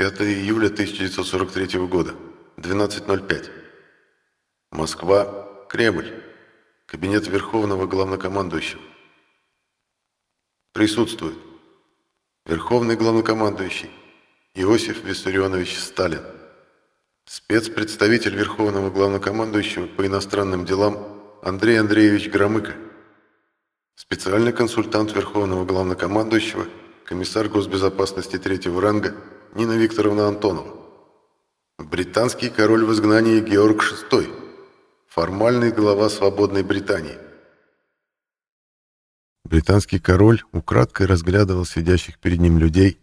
5 июля 1943 года, 12.05. Москва, Кремль. Кабинет Верховного Главнокомандующего. Присутствует. Верховный Главнокомандующий Иосиф Виссарионович Сталин. Спецпредставитель Верховного Главнокомандующего по иностранным делам Андрей Андреевич Громыко. Специальный консультант Верховного Главнокомандующего, комиссар госбезопасности третьего ранга Нина Викторовна Антонова. Британский король в изгнании Георг VI. Формальный глава свободной Британии. Британский король украдкой разглядывал сидящих перед ним людей,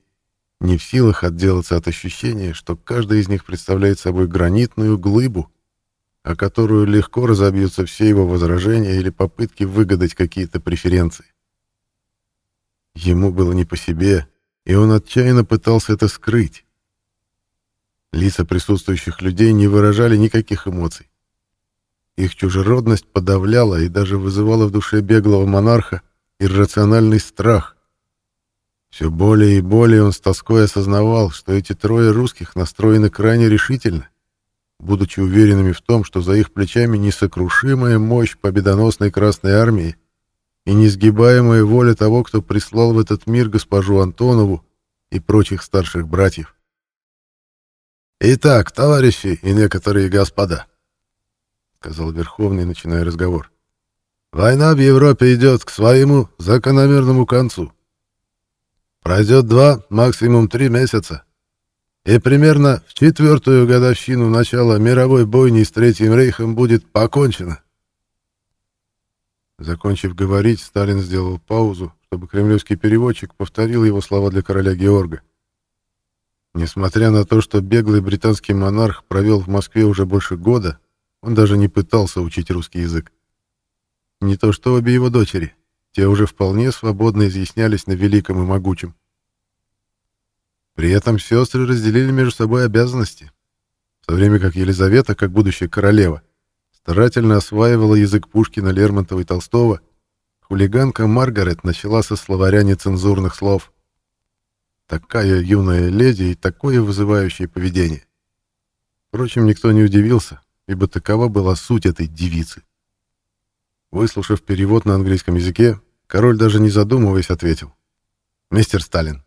не в силах отделаться от ощущения, что каждый из них представляет собой гранитную глыбу, о которую легко разобьются все его возражения или попытки выгадать какие-то преференции. Ему было не по себе, и он отчаянно пытался это скрыть. Лица присутствующих людей не выражали никаких эмоций. Их чужеродность подавляла и даже вызывала в душе беглого монарха иррациональный страх, все более и более он с тоской осознавал, что эти трое русских настроены крайне решительно, будучи уверенными в том, что за их плечами несокрушимая мощь победоносной Красной Армии и несгибаемая воля того, кто прислал в этот мир госпожу Антонову и прочих старших братьев. «Итак, товарищи и некоторые господа», — сказал Верховный, начиная разговор, — «война в Европе идет к своему закономерному концу. Пройдет два, максимум три месяца. И примерно в четвертую годовщину начала мировой бойни с Третьим Рейхом будет покончено. Закончив говорить, Сталин сделал паузу, чтобы кремлевский переводчик повторил его слова для короля Георга. Несмотря на то, что беглый британский монарх провел в Москве уже больше года, он даже не пытался учить русский язык. Не то что обе его дочери. Те уже вполне свободно изъяснялись на великом и могучем. При этом сестры разделили между собой обязанности, в то время как Елизавета, как будущая королева, старательно осваивала язык Пушкина, Лермонтова и Толстого, хулиганка Маргарет начала со словаря нецензурных слов. Такая юная леди и такое вызывающее поведение. Впрочем, никто не удивился, ибо такова была суть этой девицы. Выслушав перевод на английском языке, Король даже не задумываясь ответил. «Мистер Сталин,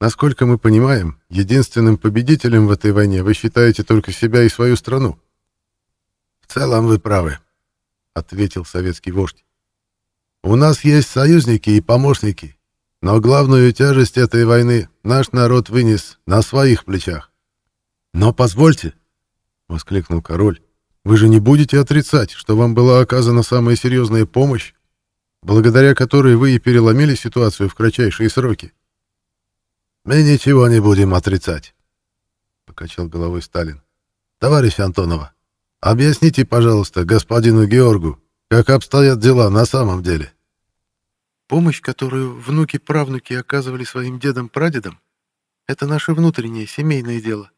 насколько мы понимаем, единственным победителем в этой войне вы считаете только себя и свою страну». «В целом вы правы», — ответил советский вождь. «У нас есть союзники и помощники, но главную тяжесть этой войны наш народ вынес на своих плечах». «Но позвольте», — воскликнул король, — «вы же не будете отрицать, что вам была оказана самая серьезная помощь благодаря которой вы и переломили ситуацию в кратчайшие сроки. Мы ничего не будем отрицать, покачал головой Сталин. Товарищ Антонова, объясните, пожалуйста, господину Георгу, как обстоят дела на самом деле. Помощь, которую внуки-правнуки оказывали своим дедам-прадедам, это наше внутреннее семейное дело.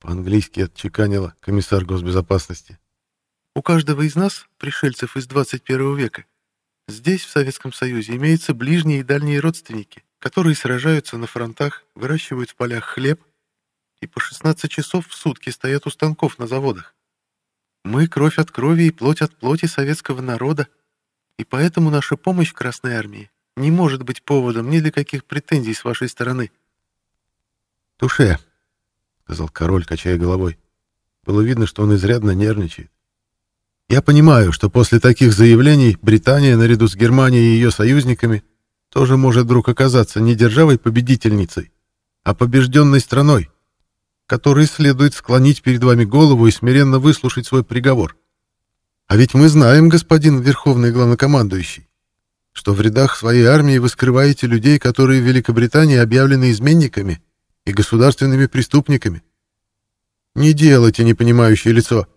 По-английски отчеканила комиссар госбезопасности. У каждого из нас, пришельцев из 21 века, Здесь, в Советском Союзе, имеются ближние и дальние родственники, которые сражаются на фронтах, выращивают в полях хлеб и по 16 часов в сутки стоят у станков на заводах. Мы кровь от крови и плоть от плоти советского народа, и поэтому наша помощь Красной Армии не может быть поводом ни для каких претензий с вашей стороны. «Туше», — сказал король, качая головой. Было видно, что он изрядно нервничает. Я понимаю, что после таких заявлений Британия, наряду с Германией и ее союзниками, тоже может вдруг оказаться не державой-победительницей, а побежденной страной, которой следует склонить перед вами голову и смиренно выслушать свой приговор. А ведь мы знаем, господин Верховный Главнокомандующий, что в рядах своей армии вы скрываете людей, которые в Великобритании объявлены изменниками и государственными преступниками. Не делайте непонимающее лицо.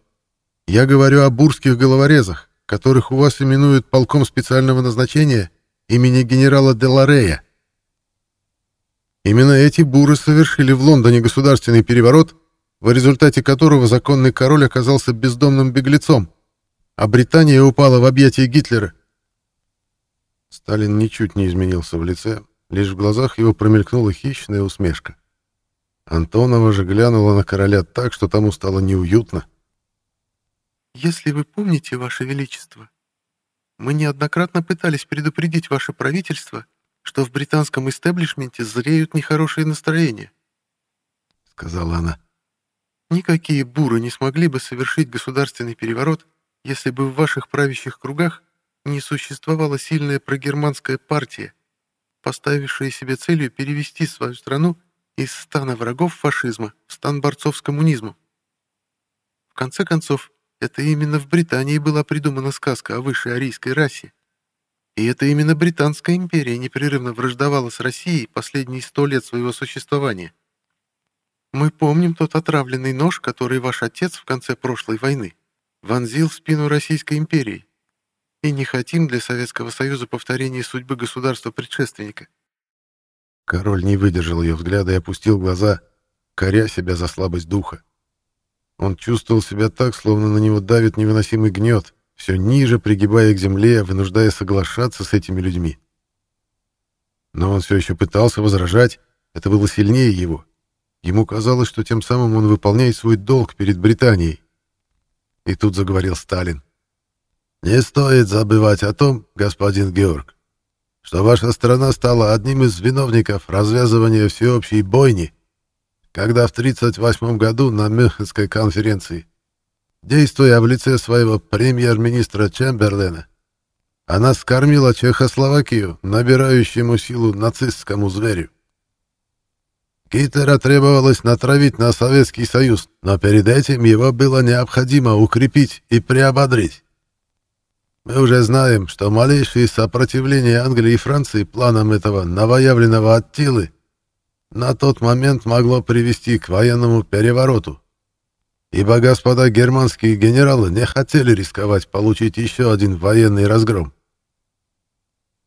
Я говорю о бурских головорезах, которых у вас именуют полком специального назначения имени генерала Деларея. Именно эти буры совершили в Лондоне государственный переворот, в результате которого законный король оказался бездомным беглецом, а Британия упала в объятия Гитлера. Сталин ничуть не изменился в лице, лишь в глазах его промелькнула хищная усмешка. Антонова же глянула на короля так, что тому стало неуютно. «Если вы помните, Ваше Величество, мы неоднократно пытались предупредить ваше правительство, что в британском истеблишменте зреют нехорошие настроения», — сказала она. «Никакие буры не смогли бы совершить государственный переворот, если бы в ваших правящих кругах не существовала сильная прогерманская партия, поставившая себе целью перевести свою страну из стана врагов фашизма в стан борцов с коммунизмом. В конце концов, это именно в Британии была придумана сказка о высшей арийской расе. И это именно Британская империя непрерывно враждовала с Россией последние сто лет своего существования. Мы помним тот отравленный нож, который ваш отец в конце прошлой войны вонзил в спину Российской империи, и не хотим для Советского Союза повторения судьбы государства-предшественника. Король не выдержал ее взгляда и опустил глаза, коря себя за слабость духа. Он чувствовал себя так, словно на него давит невыносимый гнет, все ниже пригибая к земле, вынуждая соглашаться с этими людьми. Но он все еще пытался возражать, это было сильнее его. Ему казалось, что тем самым он выполняет свой долг перед Британией. И тут заговорил Сталин. Не стоит забывать о том, господин Георг, что ваша страна стала одним из виновников развязывания всеобщей бойни, когда в 1938 году на Мюнхенской конференции, действуя в лице своего премьер-министра Чемберлена, она скормила Чехословакию, набирающему силу нацистскому зверю. Гитлера требовалось натравить на Советский Союз, но перед этим его было необходимо укрепить и приободрить. Мы уже знаем, что малейшее сопротивление Англии и Франции планам этого новоявленного Аттилы на тот момент могло привести к военному перевороту, ибо господа германские генералы не хотели рисковать получить еще один военный разгром.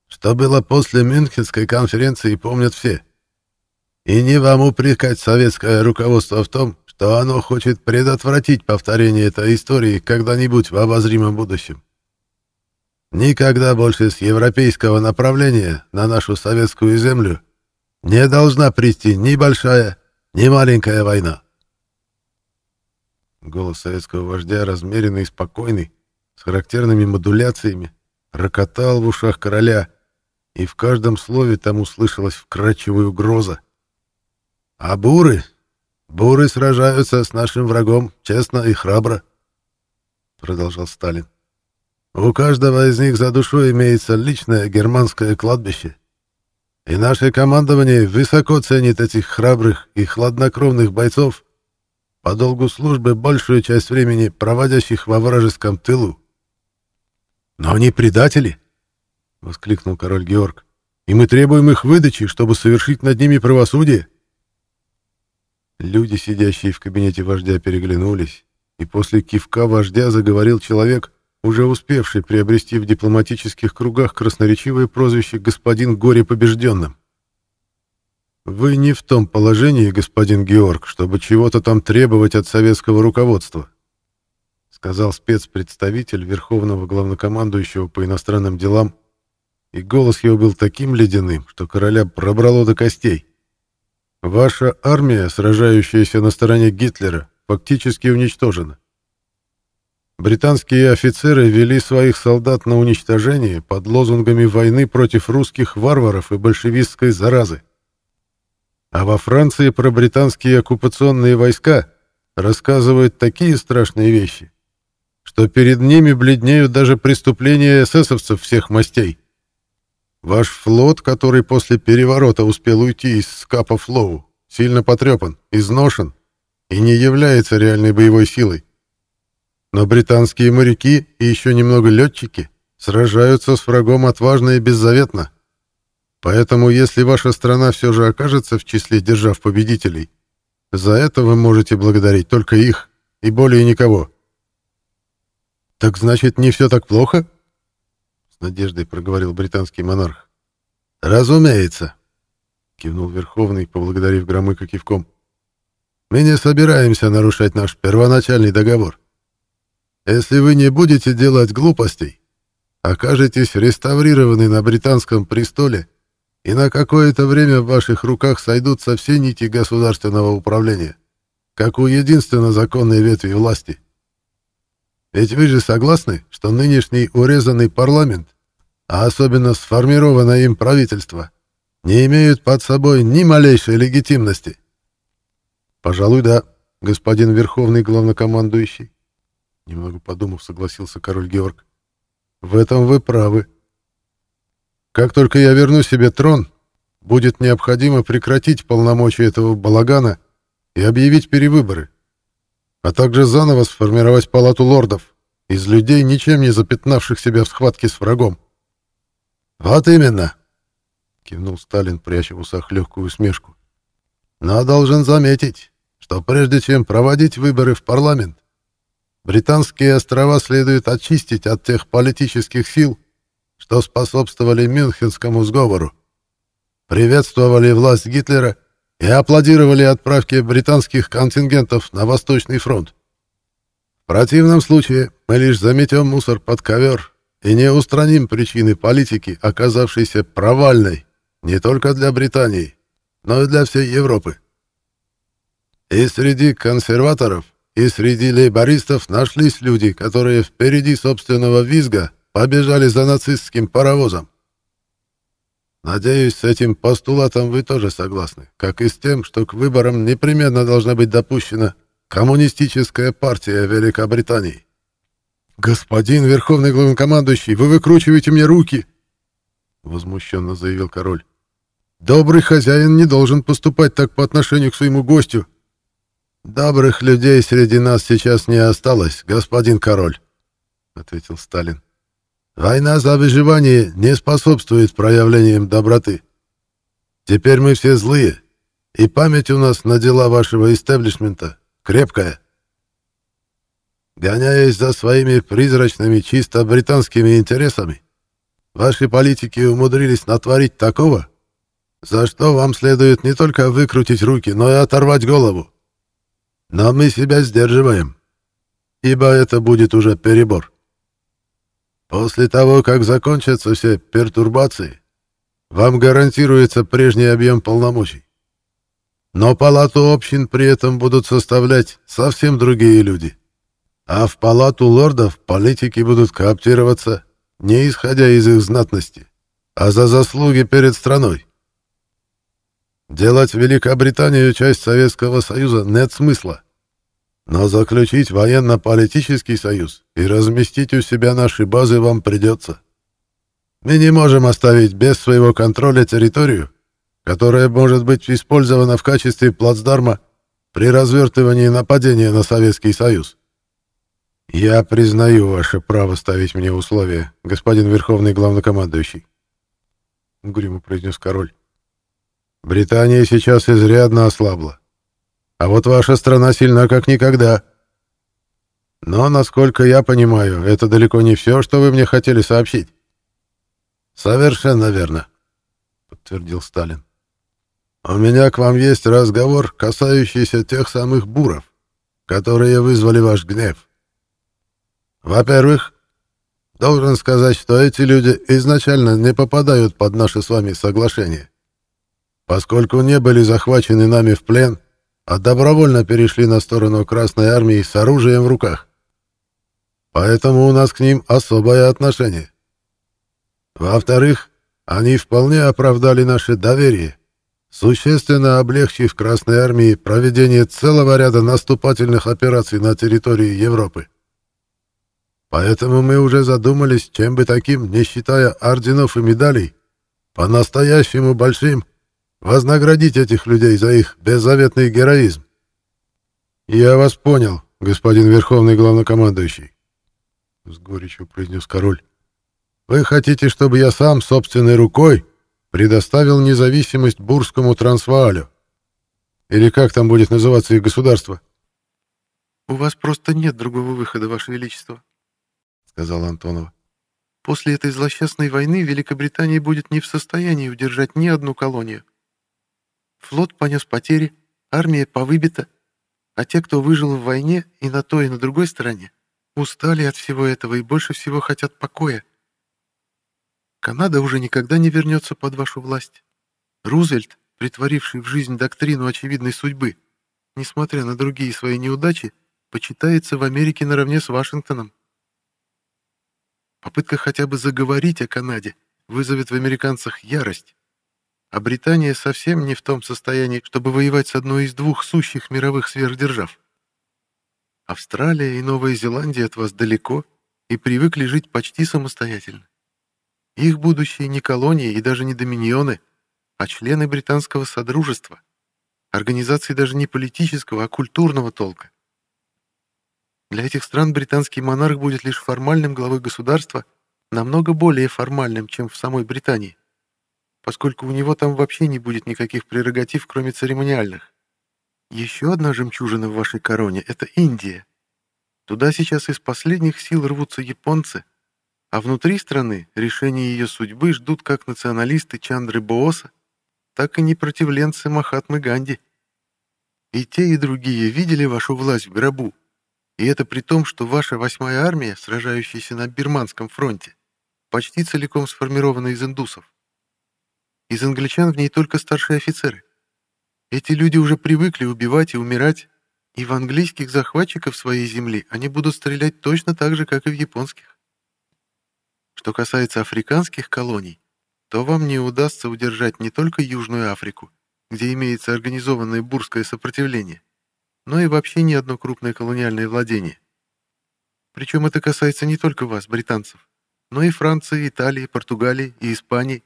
Что было после Мюнхенской конференции, помнят все. И не вам упрекать советское руководство в том, что оно хочет предотвратить повторение этой истории когда-нибудь в обозримом будущем. Никогда больше с европейского направления на нашу советскую землю не должна прийти ни большая, ни маленькая война. Голос советского вождя, размеренный и спокойный, с характерными модуляциями, рокотал в ушах короля, и в каждом слове там услышалась вкрадчивая угроза. «А буры? Буры сражаются с нашим врагом честно и храбро», — продолжал Сталин. У каждого из них за душой имеется личное германское кладбище. И наше командование высоко ценит этих храбрых и хладнокровных бойцов, по долгу службы большую часть времени проводящих во вражеском тылу. «Но они предатели!» — воскликнул король Георг. «И мы требуем их выдачи, чтобы совершить над ними правосудие!» Люди, сидящие в кабинете вождя, переглянулись, и после кивка вождя заговорил человек, уже успевший приобрести в дипломатических кругах красноречивое прозвище «господин горе побежденным». «Вы не в том положении, господин Георг, чтобы чего-то там требовать от советского руководства», сказал спецпредставитель Верховного Главнокомандующего по иностранным делам, и голос его был таким ледяным, что короля пробрало до костей. «Ваша армия, сражающаяся на стороне Гитлера, фактически уничтожена. Британские офицеры вели своих солдат на уничтожение под лозунгами войны против русских варваров и большевистской заразы. А во Франции про британские оккупационные войска рассказывают такие страшные вещи, что перед ними бледнеют даже преступления эсэсовцев всех мастей. Ваш флот, который после переворота успел уйти из Скапа Флоу, сильно потрепан, изношен и не является реальной боевой силой. Но британские моряки и еще немного летчики сражаются с врагом отважно и беззаветно. Поэтому, если ваша страна все же окажется в числе держав-победителей, за это вы можете благодарить только их и более никого. «Так значит, не все так плохо?» — с надеждой проговорил британский монарх. «Разумеется», — кивнул Верховный, поблагодарив Громыка кивком. «Мы не собираемся нарушать наш первоначальный договор. Если вы не будете делать глупостей, окажетесь реставрированы на британском престоле и на какое-то время в ваших руках сойдутся все нити государственного управления, как у единственно законной ветви власти. Ведь вы же согласны, что нынешний урезанный парламент, а особенно сформированное им правительство, не имеют под собой ни малейшей легитимности? Пожалуй, да, господин верховный главнокомандующий. Немного подумав, согласился король Георг. В этом вы правы. Как только я верну себе трон, будет необходимо прекратить полномочия этого балагана и объявить перевыборы, а также заново сформировать палату лордов из людей, ничем не запятнавших себя в схватке с врагом. «Вот именно!» — кивнул Сталин, пряча в усах легкую усмешку. «Но должен заметить, что прежде чем проводить выборы в парламент, британские острова следует очистить от тех политических сил, что способствовали Мюнхенскому сговору, приветствовали власть Гитлера и аплодировали отправке британских контингентов на Восточный фронт. В противном случае мы лишь заметем мусор под ковер и не устраним причины политики, оказавшейся провальной не только для Британии, но и для всей Европы. И среди консерваторов, и среди лейбористов нашлись люди, которые впереди собственного визга побежали за нацистским паровозом. Надеюсь, с этим постулатом вы тоже согласны, как и с тем, что к выборам непременно должна быть допущена коммунистическая партия Великобритании. «Господин Верховный Главнокомандующий, вы выкручиваете мне руки!» — возмущенно заявил король. «Добрый хозяин не должен поступать так по отношению к своему гостю. «Добрых людей среди нас сейчас не осталось, господин король», — ответил Сталин. «Война за выживание не способствует проявлениям доброты. Теперь мы все злые, и память у нас на дела вашего истеблишмента крепкая. Гоняясь за своими призрачными чисто британскими интересами, ваши политики умудрились натворить такого, за что вам следует не только выкрутить руки, но и оторвать голову. Но мы себя сдерживаем, ибо это будет уже перебор. После того, как закончатся все пертурбации, вам гарантируется прежний объем полномочий. Но палату общин при этом будут составлять совсем другие люди. А в палату лордов политики будут кооптироваться не исходя из их знатности, а за заслуги перед страной. Делать Великобританию часть Советского Союза нет смысла. Но заключить военно-политический союз и разместить у себя наши базы вам придется. Мы не можем оставить без своего контроля территорию, которая может быть использована в качестве плацдарма при развертывании нападения на Советский Союз. Я признаю ваше право ставить мне условия, господин Верховный Главнокомандующий. Угрюмо произнес король. Британия сейчас изрядно ослабла. А вот ваша страна сильна как никогда. Но, насколько я понимаю, это далеко не все, что вы мне хотели сообщить. Совершенно верно, подтвердил Сталин. У меня к вам есть разговор, касающийся тех самых буров, которые вызвали ваш гнев. Во-первых, должен сказать, что эти люди изначально не попадают под наше с вами соглашение поскольку не были захвачены нами в плен, а добровольно перешли на сторону Красной Армии с оружием в руках. Поэтому у нас к ним особое отношение. Во-вторых, они вполне оправдали наше доверие, существенно облегчив Красной Армии проведение целого ряда наступательных операций на территории Европы. Поэтому мы уже задумались, чем бы таким, не считая орденов и медалей, по-настоящему большим вознаградить этих людей за их беззаветный героизм. «Я вас понял, господин Верховный Главнокомандующий», — с горечью произнес король. «Вы хотите, чтобы я сам собственной рукой предоставил независимость Бурскому Трансваалю? Или как там будет называться их государство?» «У вас просто нет другого выхода, Ваше Величество», — сказала Антонова. «После этой злосчастной войны Великобритания будет не в состоянии удержать ни одну колонию. Флот понес потери, армия повыбита, а те, кто выжил в войне и на той, и на другой стороне, устали от всего этого и больше всего хотят покоя. Канада уже никогда не вернется под вашу власть, Рузвельт, притворивший в жизнь доктрину очевидной судьбы, несмотря на другие свои неудачи, почитается в Америке наравне с Вашингтоном. Попытка хотя бы заговорить о Канаде вызовет в американцах ярость, а Британия совсем не в том состоянии, чтобы воевать с одной из двух сущих мировых сверхдержав. Австралия и Новая Зеландия от вас далеко и привыкли жить почти самостоятельно. Их будущее не колонии и даже не доминионы, а члены британского содружества, организации даже не политического, а культурного толка. Для этих стран британский монарх будет лишь формальным главой государства, намного более формальным, чем в самой Британии поскольку у него там вообще не будет никаких прерогатив, кроме церемониальных. Еще одна жемчужина в вашей короне — это Индия. Туда сейчас из последних сил рвутся японцы, а внутри страны решение ее судьбы ждут как националисты Чандры Бооса, так и непротивленцы Махатмы Ганди. И те, и другие видели вашу власть в гробу, и это при том, что ваша восьмая армия, сражающаяся на Бирманском фронте, почти целиком сформирована из индусов. Из англичан в ней только старшие офицеры. Эти люди уже привыкли убивать и умирать, и в английских захватчиков своей земли они будут стрелять точно так же, как и в японских. Что касается африканских колоний, то вам не удастся удержать не только Южную Африку, где имеется организованное бурское сопротивление, но и вообще ни одно крупное колониальное владение. Причем это касается не только вас, британцев, но и Франции, Италии, Португалии и Испании,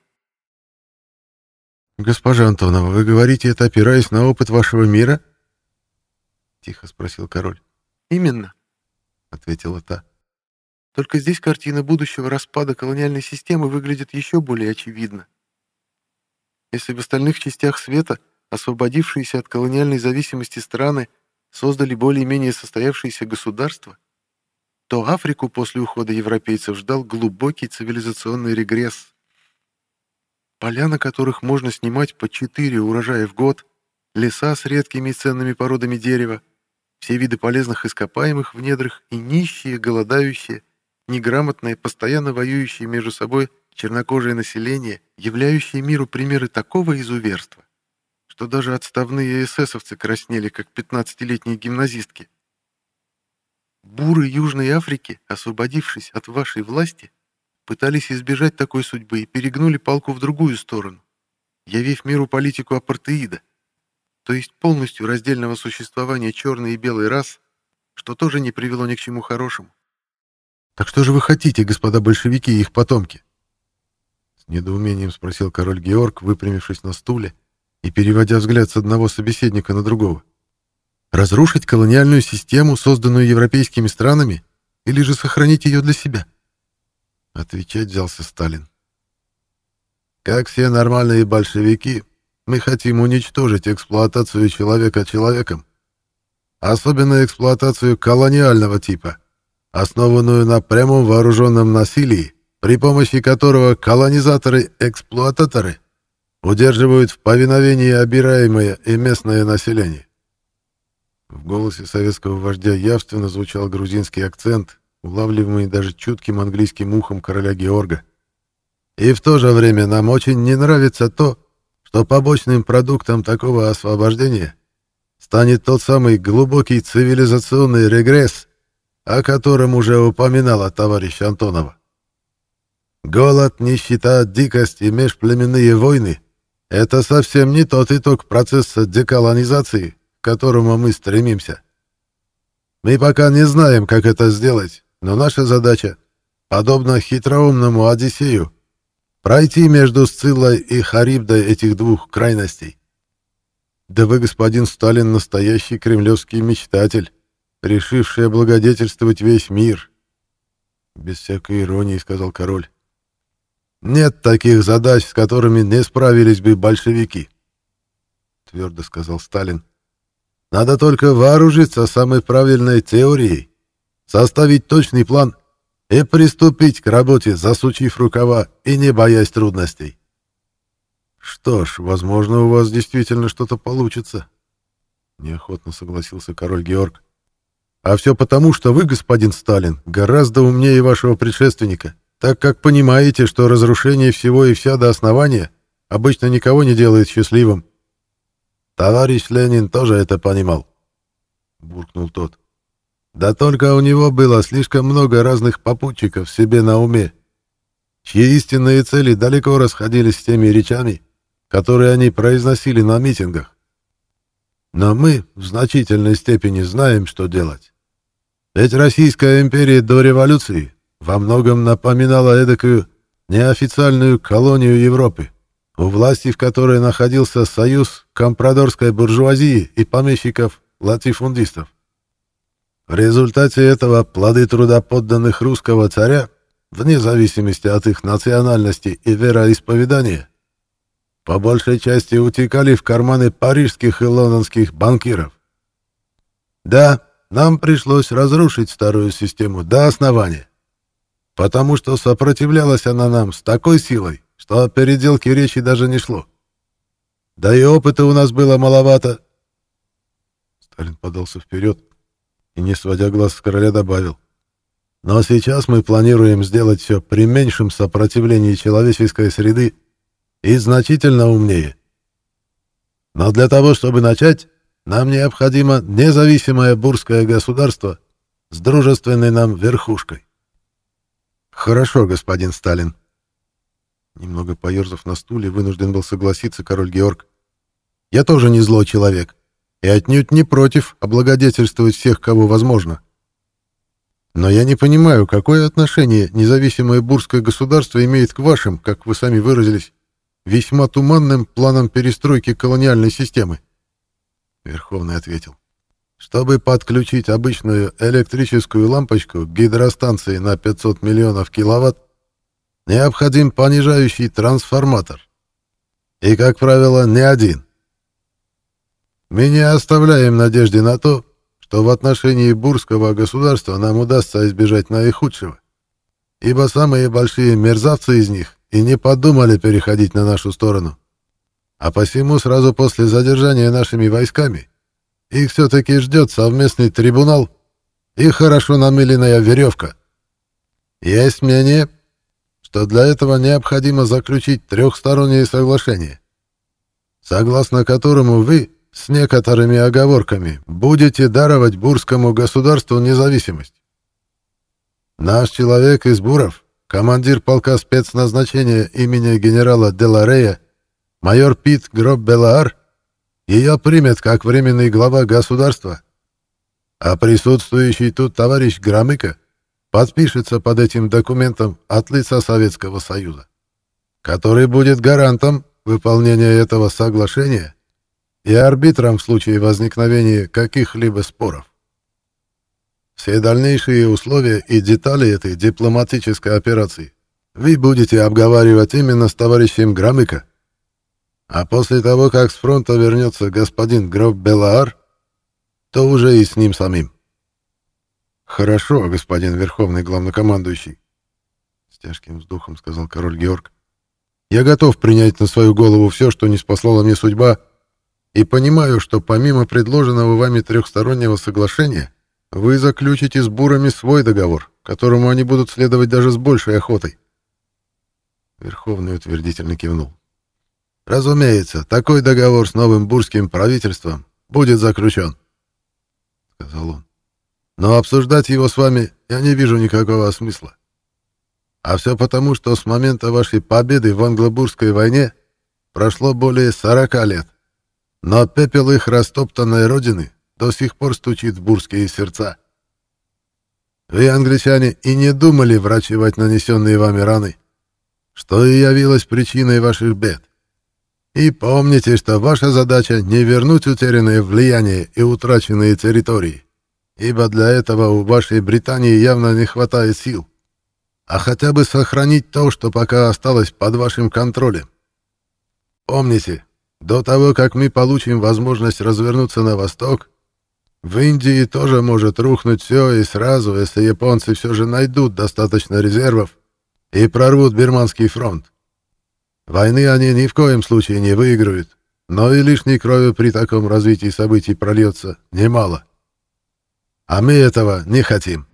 «Госпожа Антонова, вы говорите это, опираясь на опыт вашего мира?» Тихо спросил король. «Именно», — ответила та. «Только здесь картина будущего распада колониальной системы выглядит еще более очевидно. Если в остальных частях света освободившиеся от колониальной зависимости страны создали более-менее состоявшиеся государства, то Африку после ухода европейцев ждал глубокий цивилизационный регресс. Поля, на которых можно снимать по четыре урожая в год, леса с редкими и ценными породами дерева, все виды полезных ископаемых в недрах и нищие, голодающие, неграмотное, постоянно воюющее между собой чернокожее население, являющее миру примеры такого изуверства, что даже отставные эсэсовцы краснели, как 15-летние гимназистки. Буры Южной Африки, освободившись от вашей власти, пытались избежать такой судьбы и перегнули палку в другую сторону, явив миру политику апартеида, то есть полностью раздельного существования черной и белой рас, что тоже не привело ни к чему хорошему. «Так что же вы хотите, господа большевики и их потомки?» С недоумением спросил король Георг, выпрямившись на стуле и переводя взгляд с одного собеседника на другого. «Разрушить колониальную систему, созданную европейскими странами, или же сохранить ее для себя?» Отвечать взялся Сталин. Как все нормальные большевики, мы хотим уничтожить эксплуатацию человека человеком. Особенно эксплуатацию колониального типа, основанную на прямом вооруженном насилии, при помощи которого колонизаторы-эксплуататоры удерживают в повиновении обираемое и местное население. В голосе советского вождя явственно звучал грузинский акцент, улавливаемый даже чутким английским ухом короля Георга. И в то же время нам очень не нравится то, что побочным продуктом такого освобождения станет тот самый глубокий цивилизационный регресс, о котором уже упоминала товарищ Антонова. Голод, нищета, дикость и межплеменные войны — это совсем не тот итог процесса деколонизации, к которому мы стремимся. Мы пока не знаем, как это сделать, но наша задача, подобно хитроумному Одиссею, пройти между Сциллой и Харибдой этих двух крайностей. Да вы, господин Сталин, настоящий кремлевский мечтатель, решивший облагодетельствовать весь мир. Без всякой иронии сказал король. Нет таких задач, с которыми не справились бы большевики, твердо сказал Сталин. Надо только вооружиться самой правильной теорией составить точный план и приступить к работе, засучив рукава и не боясь трудностей. Что ж, возможно, у вас действительно что-то получится, неохотно согласился король Георг. А все потому, что вы, господин Сталин, гораздо умнее вашего предшественника, так как понимаете, что разрушение всего и вся до основания обычно никого не делает счастливым. Товарищ Ленин тоже это понимал, буркнул тот. Да только у него было слишком много разных попутчиков себе на уме, чьи истинные цели далеко расходились с теми речами, которые они произносили на митингах. Но мы в значительной степени знаем, что делать. Ведь Российская империя до революции во многом напоминала эдакую неофициальную колонию Европы, у власти в которой находился союз компрадорской буржуазии и помещиков-латифундистов. В результате этого плоды труда подданных русского царя, вне зависимости от их национальности и вероисповедания, по большей части утекали в карманы парижских и лондонских банкиров. Да, нам пришлось разрушить старую систему до основания, потому что сопротивлялась она нам с такой силой, что о переделке речи даже не шло. Да и опыта у нас было маловато. Сталин подался вперед и, не сводя глаз с короля, добавил. Но сейчас мы планируем сделать все при меньшем сопротивлении человеческой среды и значительно умнее. Но для того, чтобы начать, нам необходимо независимое бурское государство с дружественной нам верхушкой. Хорошо, господин Сталин. Немного поерзав на стуле, вынужден был согласиться король Георг. Я тоже не злой человек и отнюдь не против облагодетельствовать всех, кого возможно. Но я не понимаю, какое отношение независимое бурское государство имеет к вашим, как вы сами выразились, весьма туманным планом перестройки колониальной системы. Верховный ответил. Чтобы подключить обычную электрическую лампочку к гидростанции на 500 миллионов киловатт, необходим понижающий трансформатор. И, как правило, не один. Мы не оставляем надежды на то, что в отношении бурского государства нам удастся избежать наихудшего, ибо самые большие мерзавцы из них и не подумали переходить на нашу сторону. А посему сразу после задержания нашими войсками их все-таки ждет совместный трибунал и хорошо намыленная веревка. Есть мнение, что для этого необходимо заключить трехстороннее соглашение, согласно которому вы, с некоторыми оговорками, будете даровать бурскому государству независимость. Наш человек из Буров командир полка спецназначения имени генерала Деларея, майор Пит Гроб-Белаар, ее примет как временный глава государства, а присутствующий тут товарищ Громыко подпишется под этим документом от лица Советского Союза, который будет гарантом выполнения этого соглашения и арбитром в случае возникновения каких-либо споров. Все дальнейшие условия и детали этой дипломатической операции вы будете обговаривать именно с товарищем Громыко. А после того, как с фронта вернется господин Гроб Белаар, то уже и с ним самим. «Хорошо, господин Верховный Главнокомандующий», — с тяжким вздохом сказал король Георг. «Я готов принять на свою голову все, что не спаслала мне судьба, и понимаю, что помимо предложенного вами трехстороннего соглашения вы заключите с бурами свой договор, которому они будут следовать даже с большей охотой. Верховный утвердительно кивнул. «Разумеется, такой договор с новым бурским правительством будет заключен», — сказал он. «Но обсуждать его с вами я не вижу никакого смысла. А все потому, что с момента вашей победы в англобурской войне прошло более сорока лет, но пепел их растоптанной родины до сих пор стучит в бурские сердца. Вы, англичане, и не думали врачевать нанесенные вами раны, что и явилось причиной ваших бед. И помните, что ваша задача не вернуть утерянное влияние и утраченные территории, ибо для этого у вашей Британии явно не хватает сил, а хотя бы сохранить то, что пока осталось под вашим контролем. Помните, до того, как мы получим возможность развернуться на восток, в Индии тоже может рухнуть все и сразу, если японцы все же найдут достаточно резервов и прорвут Бирманский фронт. Войны они ни в коем случае не выиграют, но и лишней крови при таком развитии событий прольется немало. А мы этого не хотим.